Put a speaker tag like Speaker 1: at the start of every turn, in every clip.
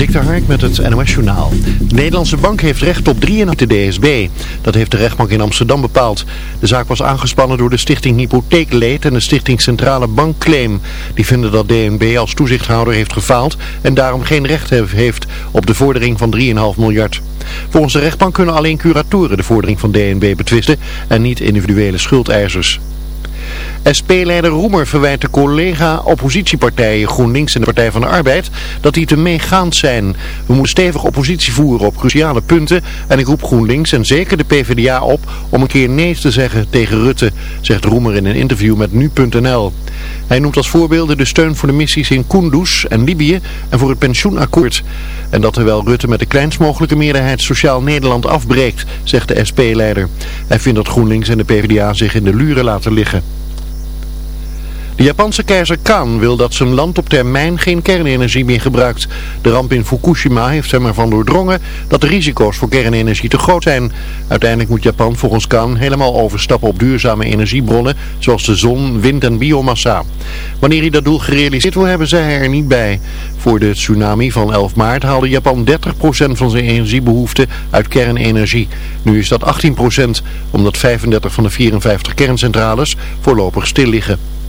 Speaker 1: Dik Hark met het NOS Journaal. De Nederlandse bank heeft recht op 3,5 de DSB. Dat heeft de rechtbank in Amsterdam bepaald. De zaak was aangespannen door de stichting Hypotheekleed en de stichting Centrale Bankclaim. Die vinden dat DNB als toezichthouder heeft gefaald en daarom geen recht heeft op de vordering van 3,5 miljard. Volgens de rechtbank kunnen alleen curatoren de vordering van DNB betwisten en niet individuele schuldeisers. SP-leider Roemer verwijt de collega-oppositiepartijen GroenLinks en de Partij van de Arbeid dat die te meegaand zijn. We moeten stevig oppositie voeren op cruciale punten en ik roep GroenLinks en zeker de PvdA op om een keer nee te zeggen tegen Rutte, zegt Roemer in een interview met Nu.nl. Hij noemt als voorbeelden de steun voor de missies in Kunduz en Libië en voor het pensioenakkoord. En dat terwijl Rutte met de kleinst mogelijke meerderheid Sociaal Nederland afbreekt, zegt de SP-leider. Hij vindt dat GroenLinks en de PvdA zich in de luren laten liggen. De Japanse keizer Kan wil dat zijn land op termijn geen kernenergie meer gebruikt. De ramp in Fukushima heeft hem ervan doordrongen dat de risico's voor kernenergie te groot zijn. Uiteindelijk moet Japan volgens Kan helemaal overstappen op duurzame energiebronnen zoals de zon, wind en biomassa. Wanneer hij dat doel gerealiseerd wil hebben, zei hij er niet bij. Voor de tsunami van 11 maart haalde Japan 30% van zijn energiebehoefte uit kernenergie. Nu is dat 18%, omdat 35 van de 54 kerncentrales voorlopig stil liggen.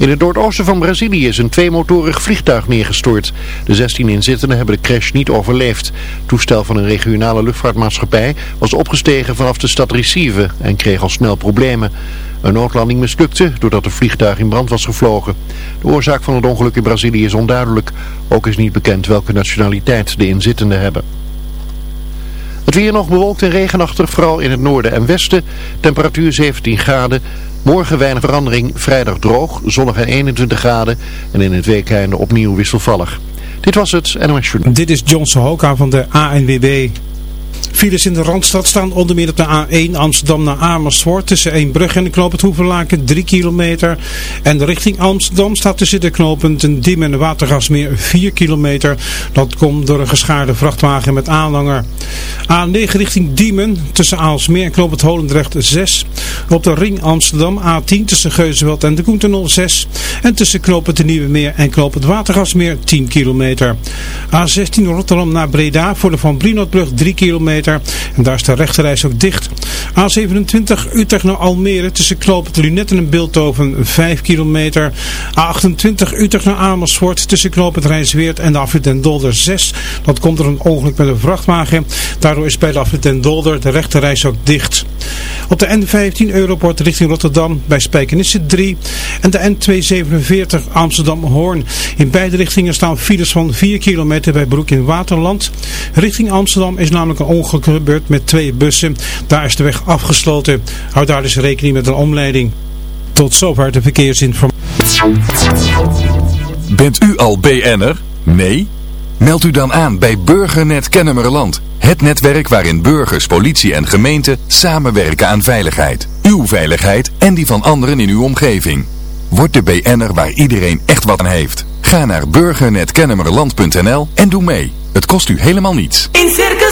Speaker 1: In het noordoosten van Brazilië is een tweemotorig vliegtuig neergestort. De 16 inzittenden hebben de crash niet overleefd. Het toestel van een regionale luchtvaartmaatschappij was opgestegen vanaf de stad Recife en kreeg al snel problemen. Een noodlanding mislukte doordat het vliegtuig in brand was gevlogen. De oorzaak van het ongeluk in Brazilië is onduidelijk. Ook is niet bekend welke nationaliteit de inzittenden hebben. Het weer nog bewolkt en regenachtig, vooral in het noorden en westen. Temperatuur 17 graden. Morgen weinig verandering, vrijdag droog, zonnig en 21 graden. En in het weekende opnieuw wisselvallig. Dit was het NOS Journal.
Speaker 2: Dit is Johnson Hoka van de ANWB. Files in de Randstad staan onder meer op de A1 Amsterdam naar Amersfoort tussen Eembrug en de knooppunt Hoeverlaken 3 kilometer. En de richting Amsterdam staat tussen de knooppunten Diem en de Watergasmeer 4 kilometer. Dat komt door een geschaarde vrachtwagen met aanhanger. A9 richting Diemen tussen Aalsmeer en knooppunt Holendrecht 6. Op de ring Amsterdam A10 tussen Geuzenveld en de Koentunnel 6. En tussen knooppunt de Nieuwe Meer en knooppunt Watergasmeer 10 kilometer. A16 Rotterdam naar Breda voor de Van Brienotbrug 3 kilometer. En daar is de rechterreis ook dicht. A27 Utrecht naar Almere tussen knooppunt Lunetten en Beeldhoven 5 kilometer. A28 Utrecht naar Amersfoort tussen knooppunt Rijnsweert en de afrit den Dolder 6. Dat komt er een ongeluk met een vrachtwagen. Daardoor is bij de afrit den Dolder de rechterreis ook dicht. Op de N15 Europort richting Rotterdam bij Spijkenisse 3. En de N247 Amsterdam-Hoorn. In beide richtingen staan files van 4 kilometer bij Broek in Waterland. Richting Amsterdam is namelijk een ongeluk gebeurd met twee bussen. Daar is de weg afgesloten. Houd daar dus rekening met een omleiding. Tot zover de verkeersinformatie.
Speaker 3: Bent u al BN'er? Nee? Meld u dan aan bij Burgernet Kennemerland. Het netwerk waarin burgers, politie en gemeente samenwerken aan veiligheid. Uw veiligheid en die van anderen in uw omgeving. Word de BN'er waar iedereen echt wat aan heeft. Ga naar burgernetkennemerland.nl en doe mee. Het kost u helemaal niets.
Speaker 4: In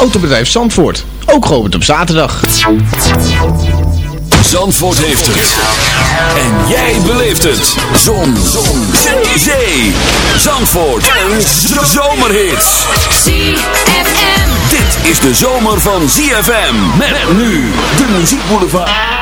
Speaker 5: Autobedrijf Zandvoort, ook geopend op zaterdag.
Speaker 3: Zandvoort heeft het. En jij beleeft het. Zon. Zon. Zee. Zandvoort. En zomerhits.
Speaker 4: ZFM.
Speaker 3: Dit is de zomer van ZFM. Met nu de muziekboulevard.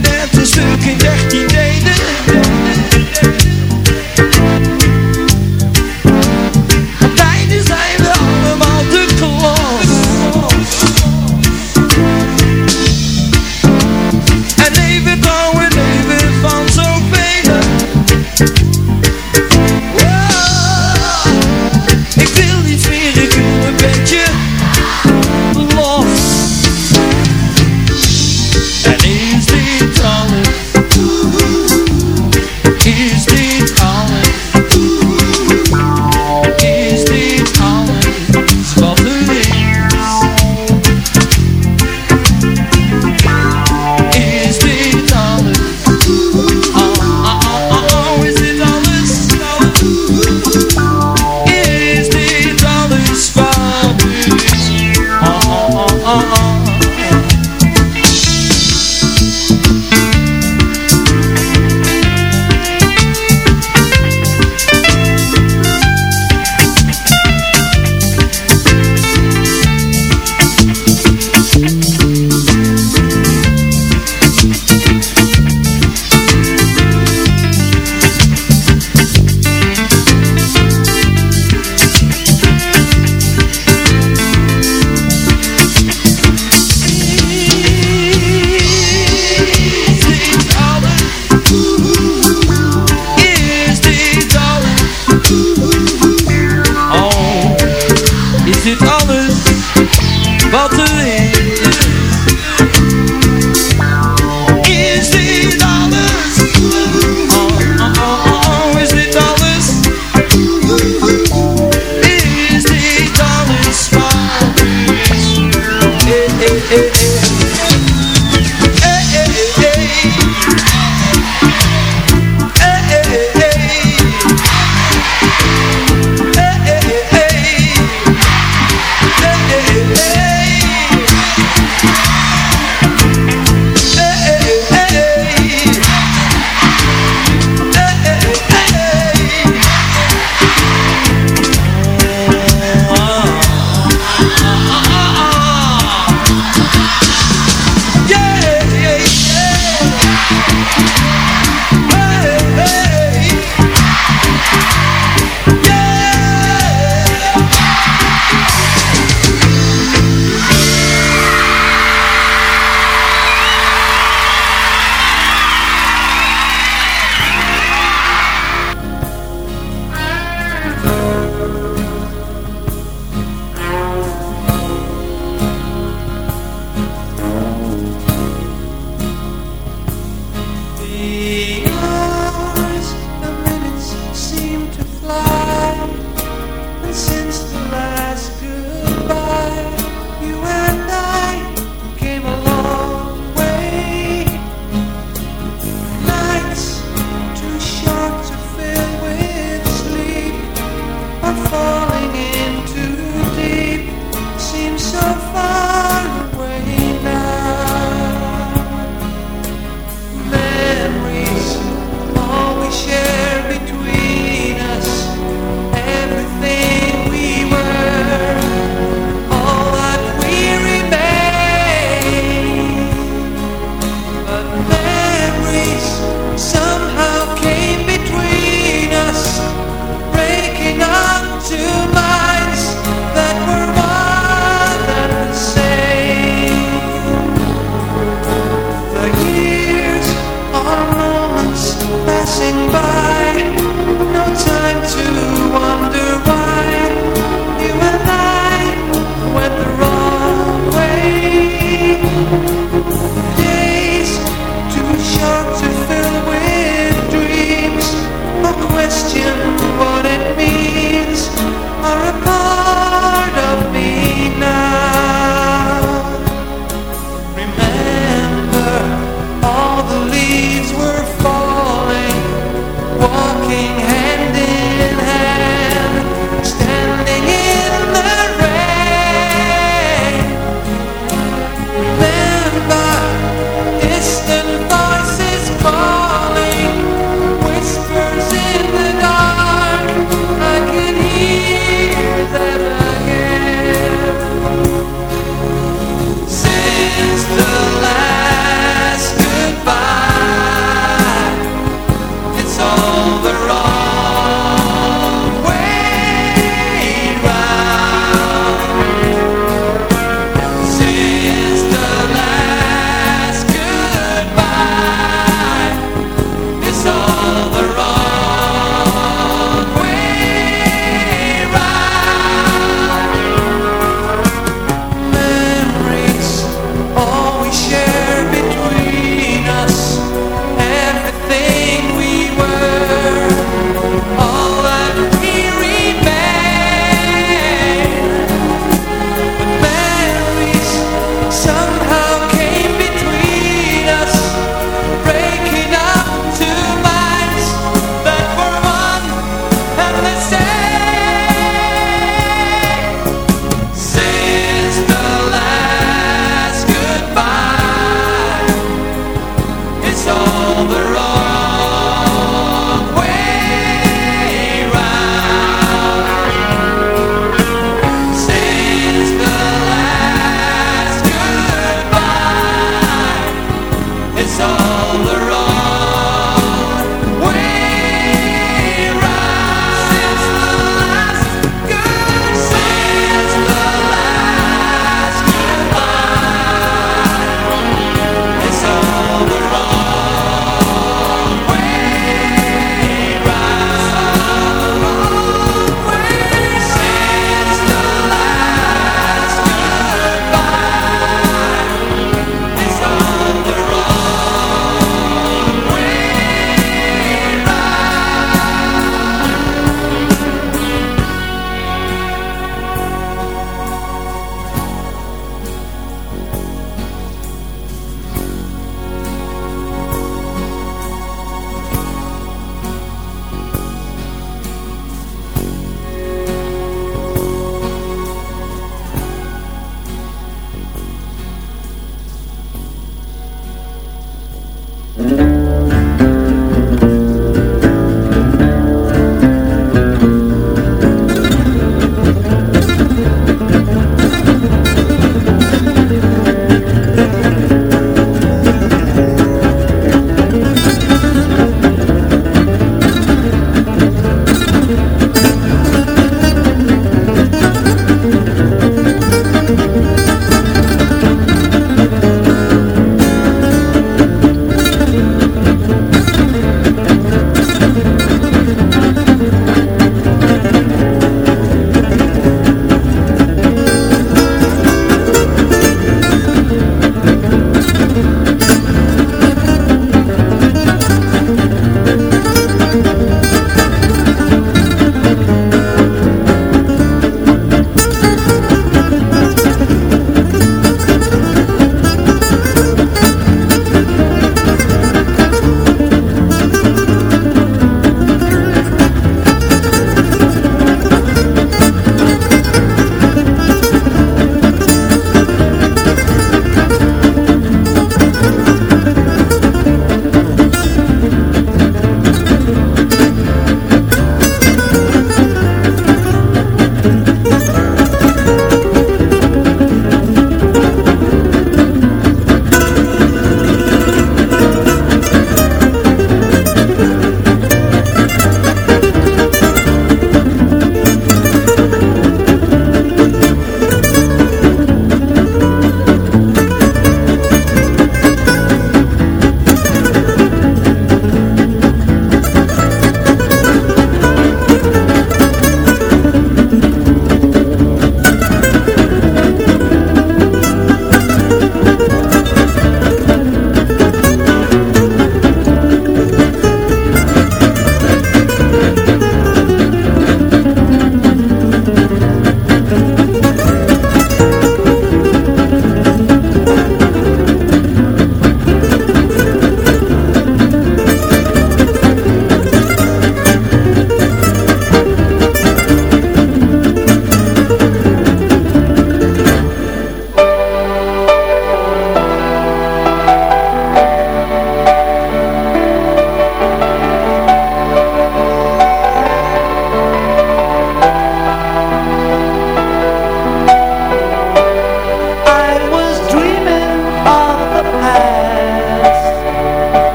Speaker 6: dance.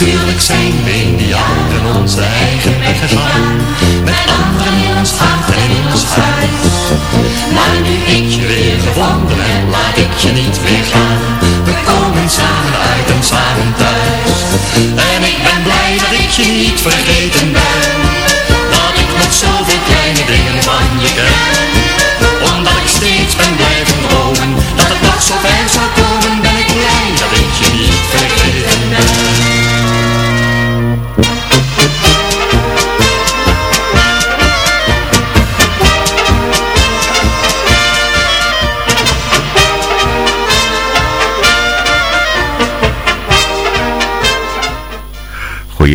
Speaker 6: Natuurlijk zijn we in die jaren onze eigen weg gegaan. Met anderen in ons hart en in ons huis. Maar nu ik je weer gevonden heb, laat ik je niet weer gaan We komen samen uit en samen thuis. En ik ben blij dat ik je niet vergeten ben. Dat ik nog zoveel kleine dingen van je ken. Omdat ik steeds ben blijven dromen Dat het nog zo ver zou komen,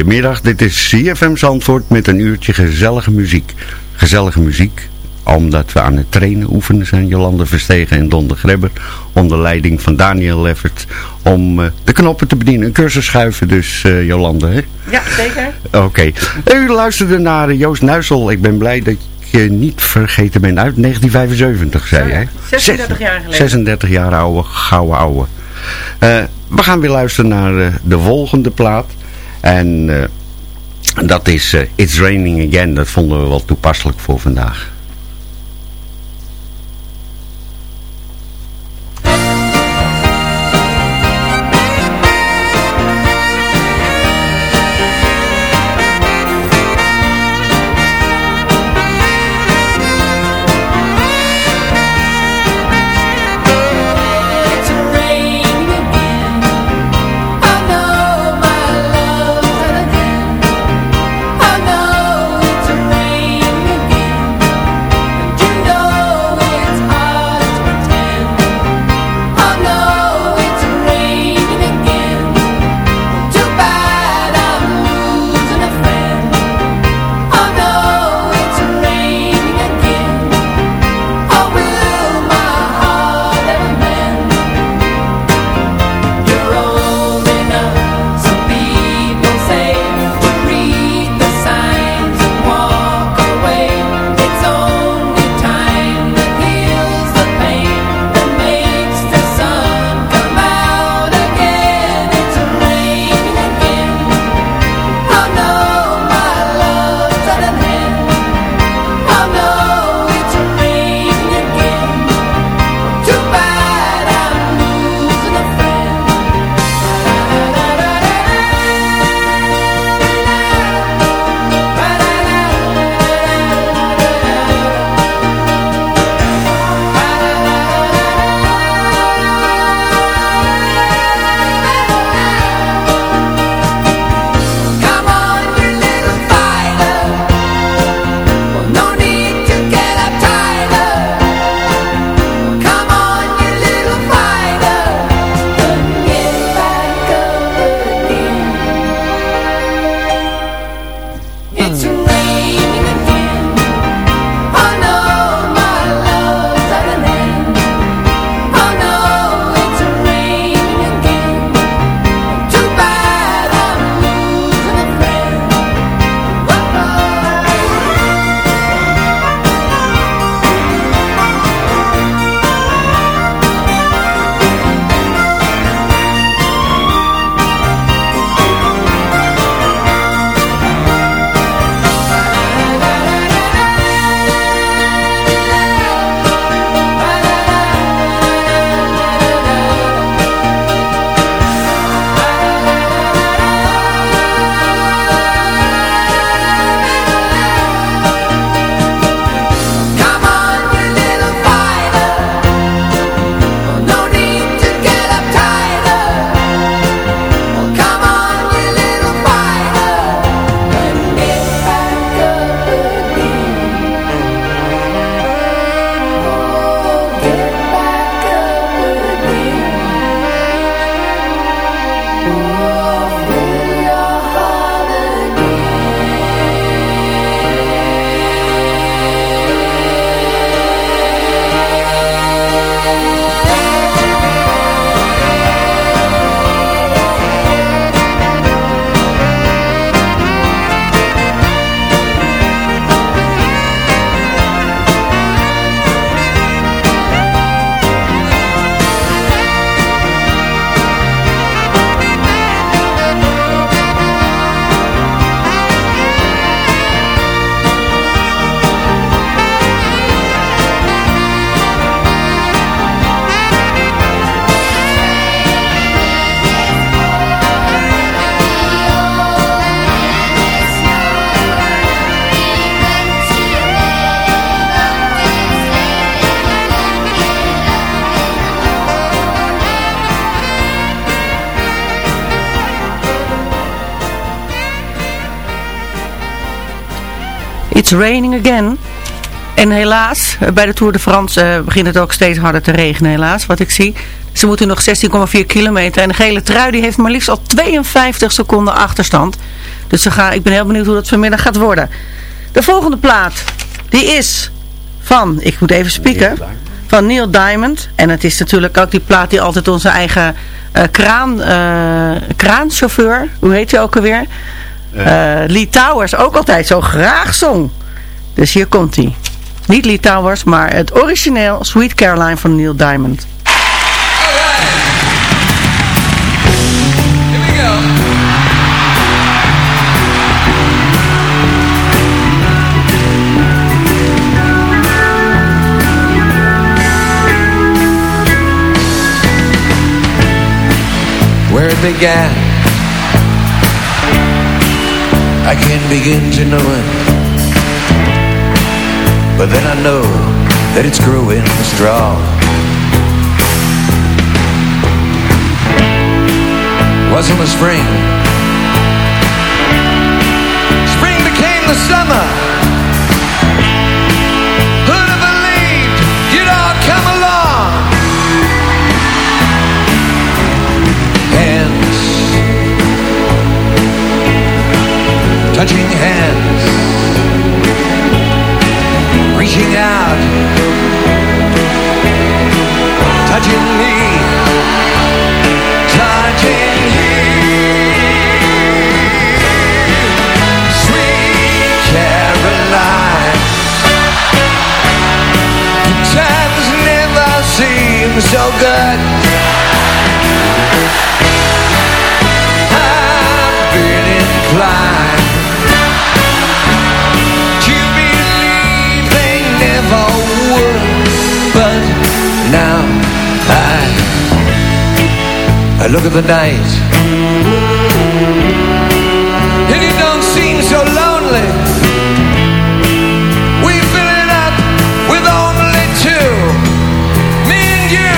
Speaker 7: Goedemiddag, dit is CFM Zandvoort met een uurtje gezellige muziek. Gezellige muziek, omdat we aan het trainen oefenen zijn, Jolande Verstegen en Don de Grebber, onder leiding van Daniel Leffert, om eh, de knoppen te bedienen. Een cursus schuiven dus, eh, Jolande, hè?
Speaker 8: Ja, zeker.
Speaker 7: Oké. U luisterde naar Joost Nuisel. Ik ben blij dat je niet vergeten bent. Uit 1975, zei hè?
Speaker 8: 36 jaar geleden.
Speaker 7: 36 jaar oude, gouden ouwe. Eh, we gaan weer luisteren naar de volgende plaat. En eh, dat is eh, It's Raining Again. Dat vonden we wel toepasselijk voor vandaag.
Speaker 9: It's Raining Again.
Speaker 8: En helaas, eh, bij de Tour de France eh, begint het ook steeds harder te regenen helaas, wat ik zie. Ze moeten nog 16,4 kilometer. En de gele trui die heeft maar liefst al 52 seconden achterstand. Dus ze gaan, ik ben heel benieuwd hoe dat vanmiddag gaat worden. De volgende plaat, die is van, ik moet even spieken, van Neil Diamond. En het is natuurlijk ook die plaat die altijd onze eigen eh, kraan, eh, kraanchauffeur, hoe heet hij ook alweer? Eh, Lee Towers ook altijd zo graag zong. Dus hier komt hij. Niet Lee Towers, maar het origineel Sweet Caroline van Neil Diamond.
Speaker 10: where it began. I can't begin to know it, but then I know that it's growing strong. Wasn't the spring? Spring became the summer. Touching hands reaching out touching me touching you. Sweet Caroline times never seem so good I look at the night and it don't seem so lonely. We fill it up with only two, me and you.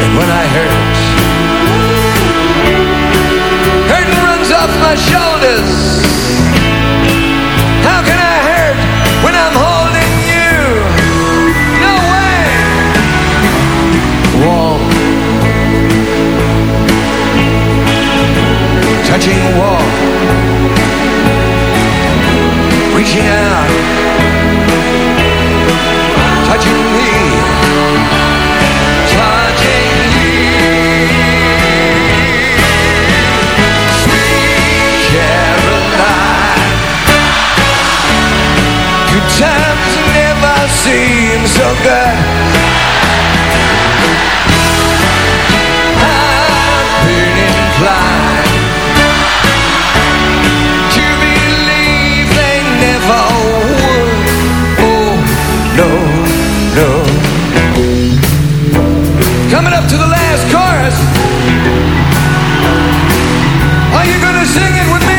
Speaker 10: And when I hurt, hurting runs off my shoulders. Touching warm, reaching out, touching me, touching Sweet Caroline. Good times never seem so good sing it with me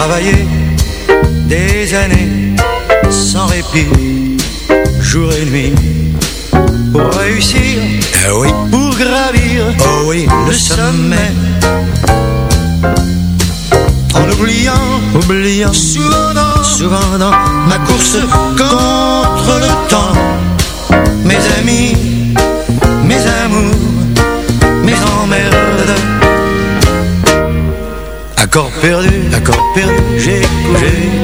Speaker 11: J'ai travaillé des années sans répit, jour et nuit, pour réussir, ah oui, pour gravir, oh oui, le sommet. En oubliant, oubliant, souvent dans, souvent dans ma course contre le temps. Mes amis, Accord perdu, accord perdu, j'ai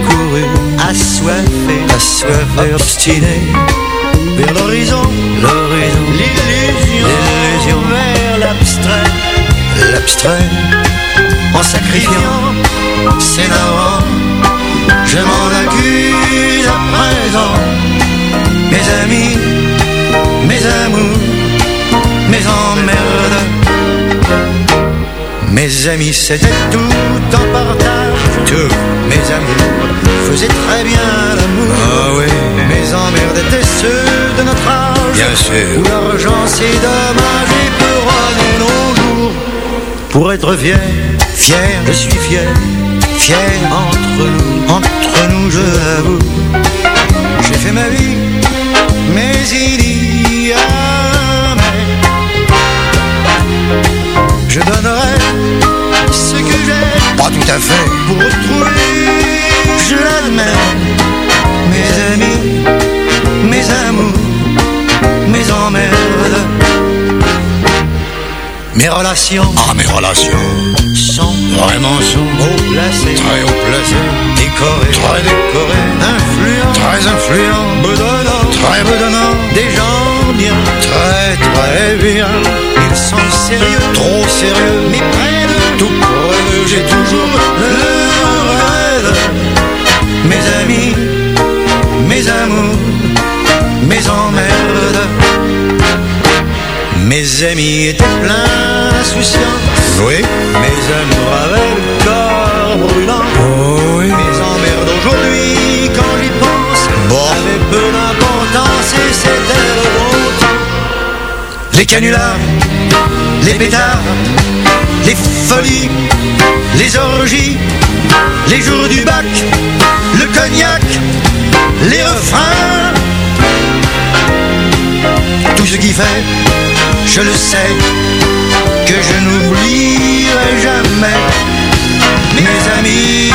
Speaker 11: couru, assoiffé, assoiffé, obstiné, vers l'horizon, l'horizon, l'illusion, l'illusion, vers l'abstrait, l'abstrait, en sacrifiant, s'énervant, je m'en accuse à présent, mes amis, mes amours, mes emmerdes. Mes amis, c'était tout en partage. Tous mes amis faisaient très bien l'amour. Ah oui. Mes emmerdes étaient ceux de notre âge. Bien sûr. Où l'argent c'est dommage et peut rogner nos jours. Pour être fier, fier, je suis fier. Fier entre nous, entre nous, je l'avoue. J'ai fait ma vie, mais il y a Je ce que j'ai Pas tout à fait. Pour retrouver, je l'admets Mes amis, mes amours Mes emmerdes. Mes relations. Ah mes relations. Sont vraiment sont haut placées Très haut placées Décorées Très décorées Influents Très influents Bedonnants Très bedonnants Des gens bien. Très très bien. Ils sont sérieux. Trop sérieux. Mais Mes amours Mes emmerdes. Mes amis étaient pleins d'insouciance Oui. Mes amours avaient le corps brûlant. Oh oui. Mes emmerdes aujourd'hui quand j'y pense Bon. Avaient peu d'importance et c'était le bon temps. Les canulars Les pétards Les folies Les orgies Les jours du bac Le cognac Les refrains. Tout ce qui fait, je le sais, que je n'oublierai jamais. Mes amis,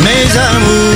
Speaker 11: mes amours,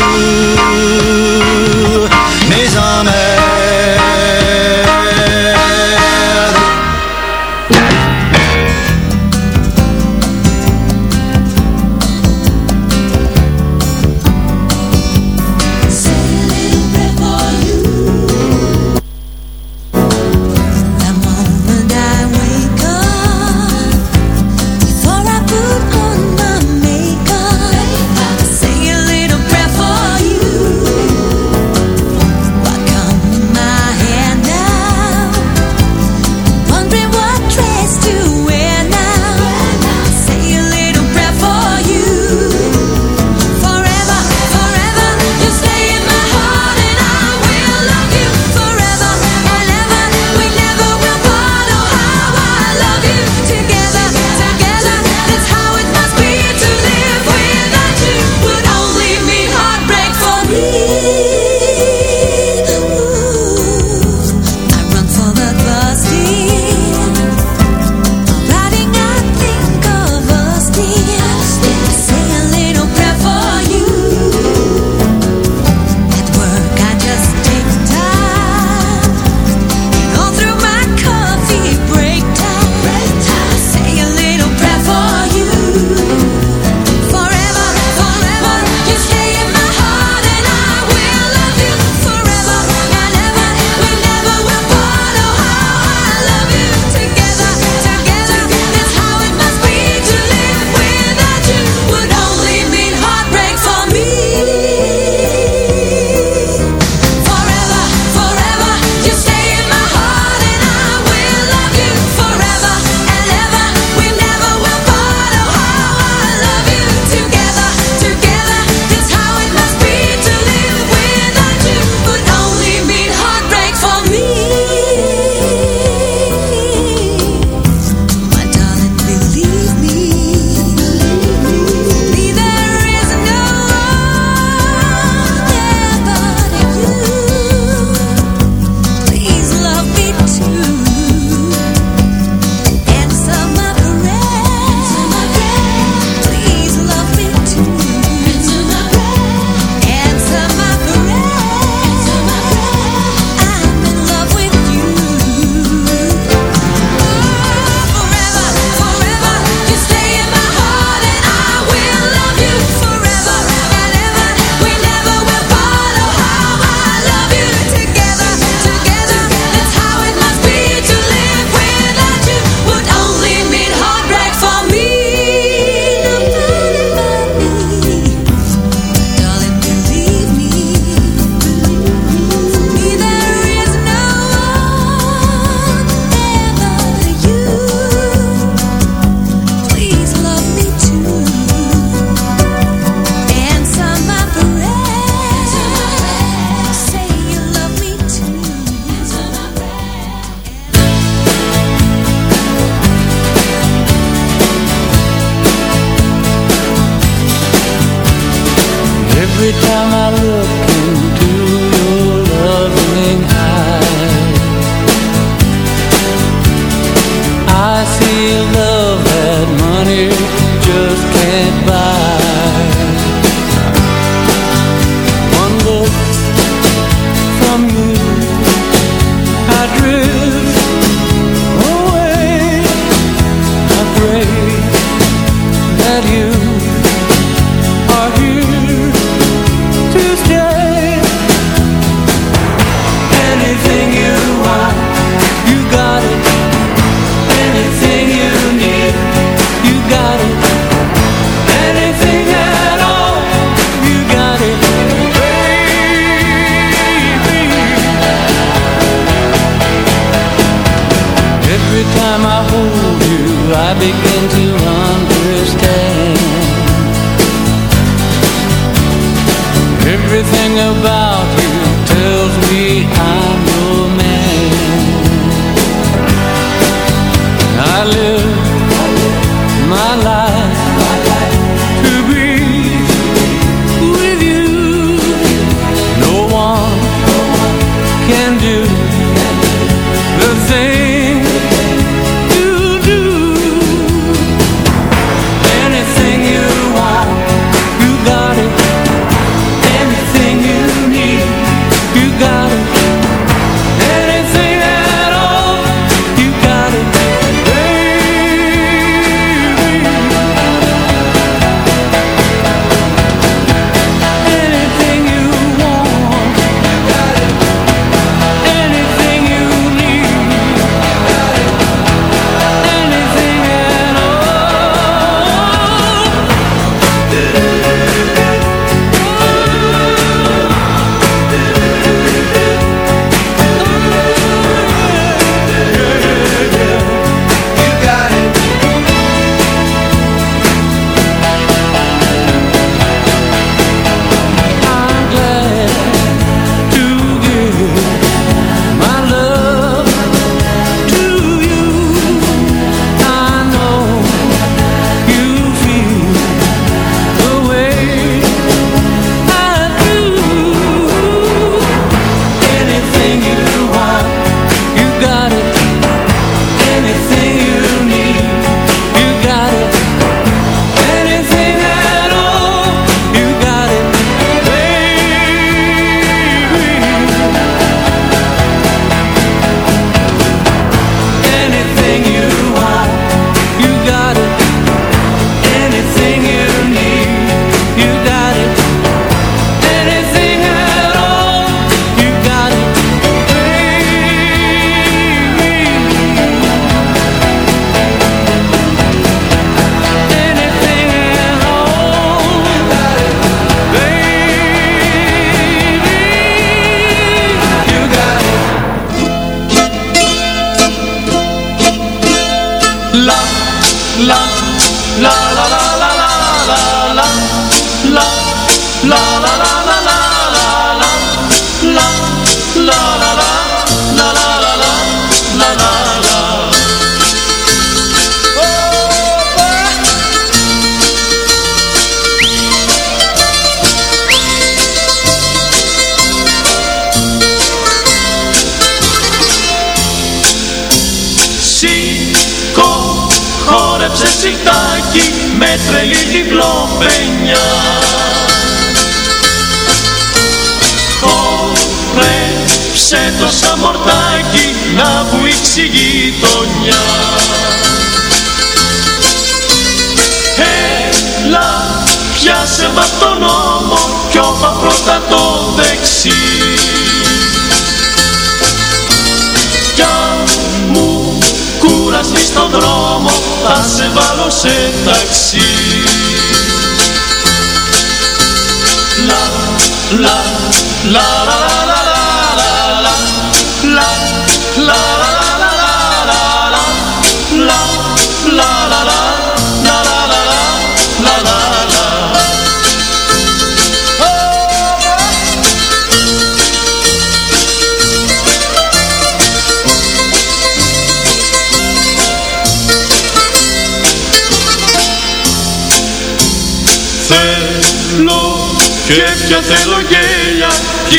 Speaker 12: και πια θέλω γέλια κι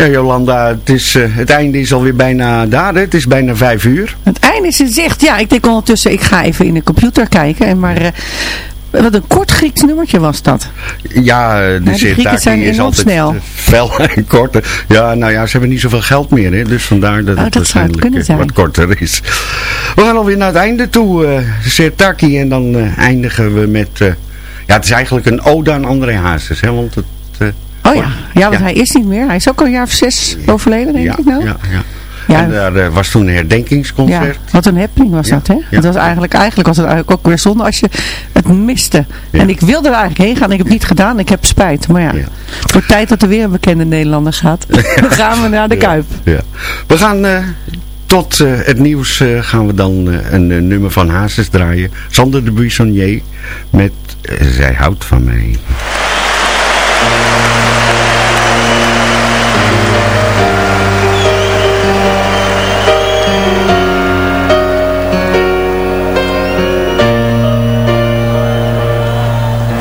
Speaker 7: Ja, Jolanda, het, is, eh, het einde is alweer bijna daar. Het is bijna vijf uur.
Speaker 8: Het einde is in zicht. Ja, ik denk ondertussen, ik ga even in de computer kijken. En maar eh, wat een kort Grieks nummertje was dat.
Speaker 7: Ja, de
Speaker 8: die Grieken
Speaker 7: Sirtaki
Speaker 8: zijn
Speaker 7: is
Speaker 8: enorm
Speaker 7: altijd
Speaker 8: snel.
Speaker 7: eh, fel en korter. Ja, nou ja, ze hebben niet zoveel geld meer. Hè? Dus vandaar dat
Speaker 8: Oh,
Speaker 7: het
Speaker 8: dat
Speaker 7: waarschijnlijk eh, wat korter is. We gaan alweer naar het einde toe. eh Sirtaki. En dan eh, eindigen we met... eh, ja, het is eigenlijk een ode aan André Hazes. Hè? Want het... eh,
Speaker 8: Oh ja, ja want
Speaker 7: Ja.
Speaker 8: hij is niet meer. Hij is ook al een jaar of zes overleden, denk
Speaker 7: ja,
Speaker 8: ik nou.
Speaker 7: ja, ja.
Speaker 8: Ja.
Speaker 7: En daar eh, was toen een herdenkingsconcert.
Speaker 8: Ja, wat een happening was
Speaker 7: Ja,
Speaker 8: dat, hè?
Speaker 7: ja.
Speaker 8: Het was eigenlijk, eigenlijk was het eigenlijk ook weer zonde als je het miste. En ik wilde er eigenlijk heen gaan ik heb het niet gedaan. Ik heb spijt. Maar ja, wordt tijd dat er weer een bekende Nederlander gaat. Dan gaan we naar de Kuip.
Speaker 7: Ja. We gaan eh, tot eh, het nieuws gaan we dan een nummer van Hazes draaien. Sander de Buissonnier met Zij houdt van mij.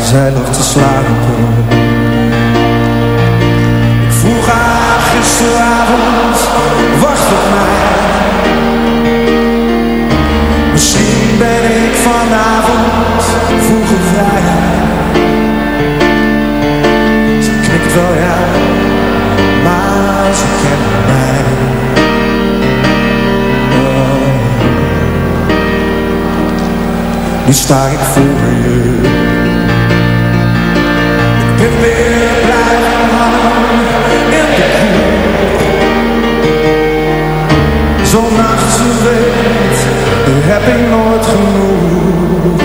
Speaker 13: Zij lag te slapen. Ik vroeg haar gisteravond, wacht op mij. Misschien ben ik vanavond vroeger vrij. Ze knikt wel ja, maar ze kent mij. Nu sta ik voor je. Heb ik nooit genoeg.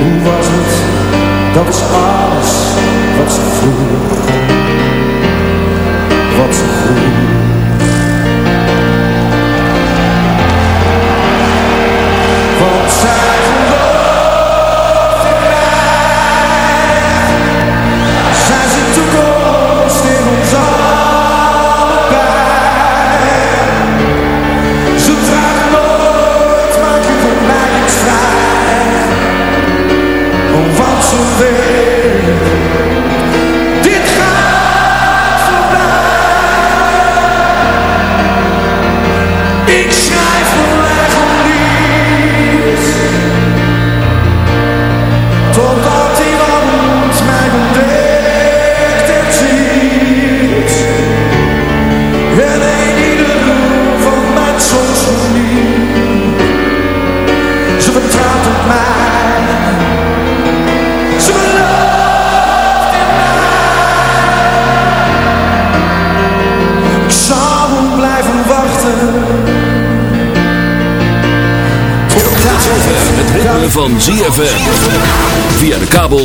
Speaker 13: Hoe was het? Dat is alles wat ze vroeg.